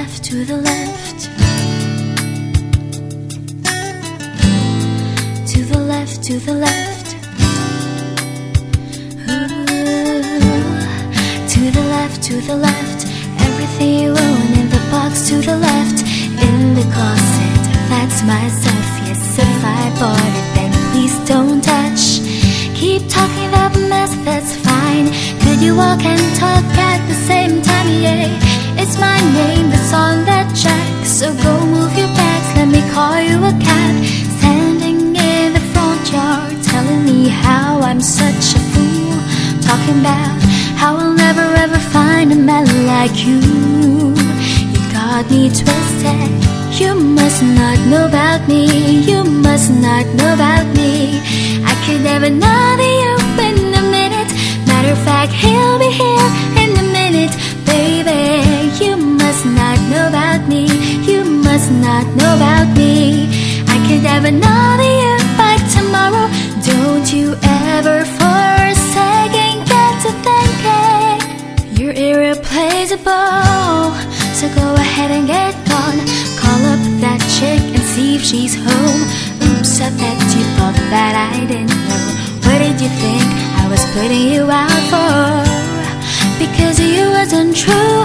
left, to the left. To the left, to the left. Ooh. To the left, to the left. Everything you own in the box to the left. In the closet, that's myself. Yes, if I bought it, then please don't touch. Keep talking that mess, that's fine. Could you walk and talk at the same time? Yeah, it's my So go move your bags, let me call you a cab. Standing in the front yard, telling me how I'm such a fool. Talking about how I'll never ever find a man like you. You got me twisted. You must not know about me. You must not know about me. I could never know the Must not know about me. I could know the you by tomorrow. Don't you ever for a second get to thinking you're irreplaceable. So go ahead and get gone. Call up that chick and see if she's home. Oops, I bet you thought that I didn't know. What did you think I was putting you out for? Because you wasn't true.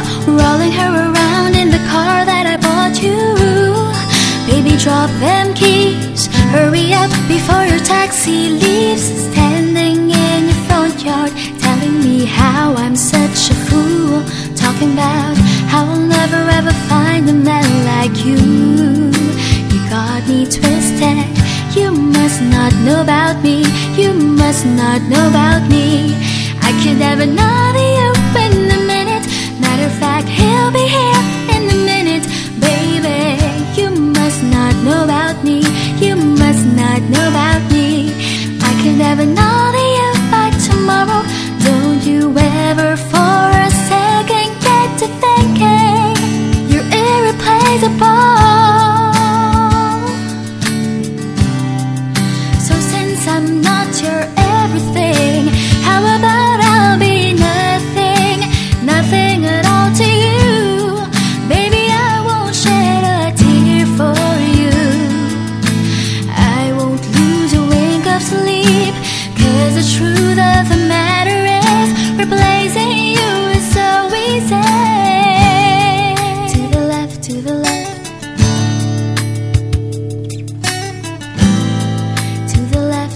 Drop them keys. Hurry up before your taxi leaves. Standing in your front yard, telling me how I'm such a fool. Talking about how I'll never ever find a man like you. You got me twisted. You must not know about me. You must not know about me. I could never know the not know about me. I could never know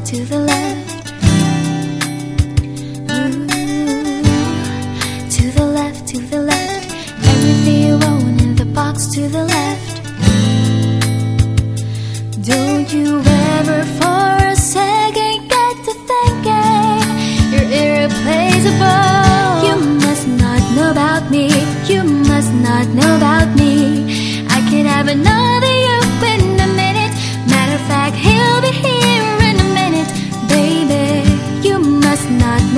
to the left. Ooh. To the left, to the left. Everything in the box to the left. Don't you ever for a second get to thinking you're irreplaceable. You must not know about me. You must not know about me. I can have enough.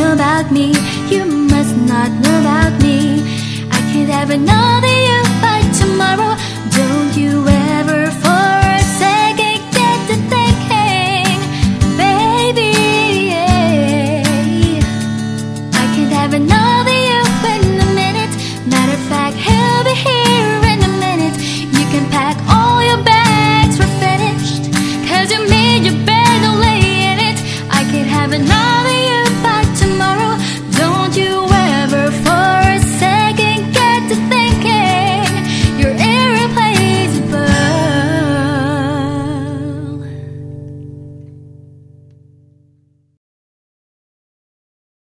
know about me. You must not know about me. I could know that you by tomorrow.